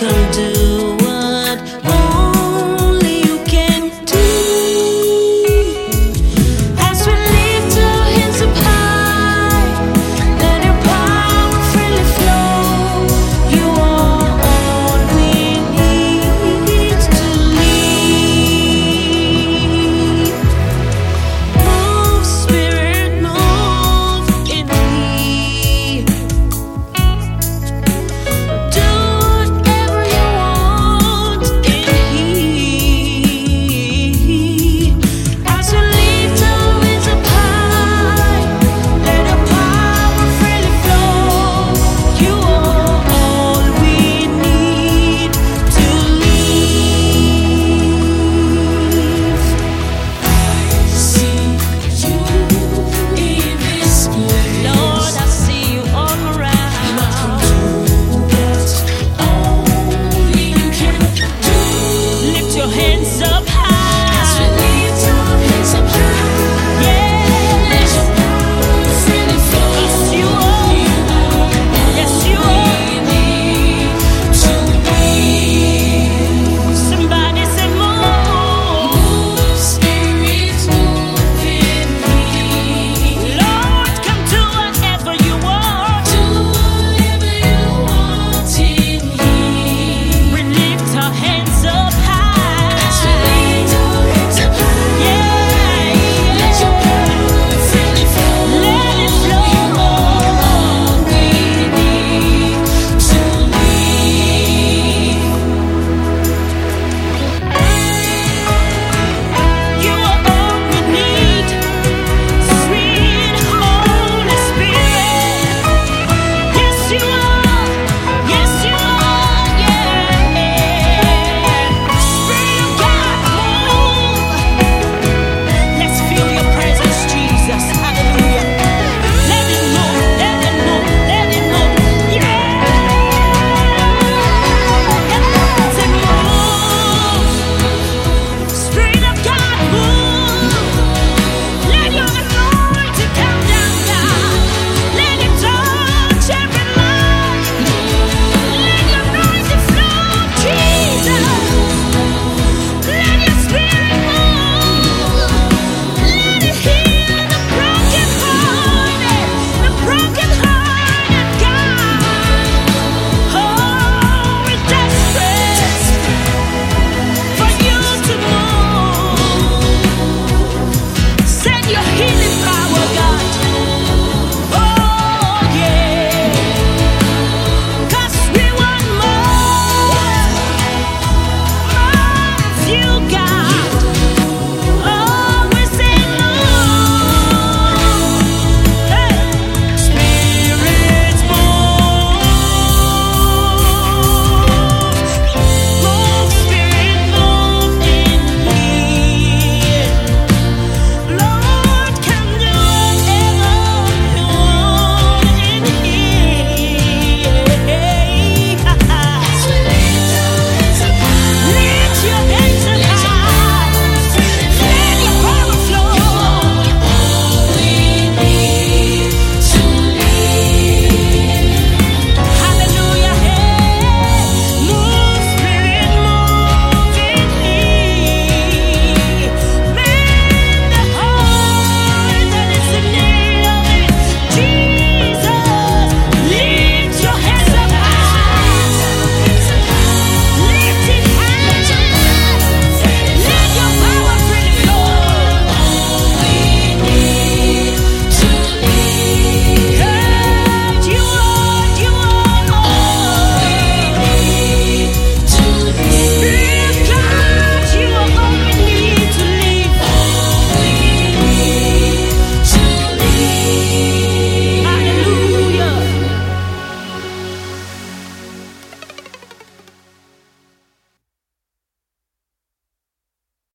can't do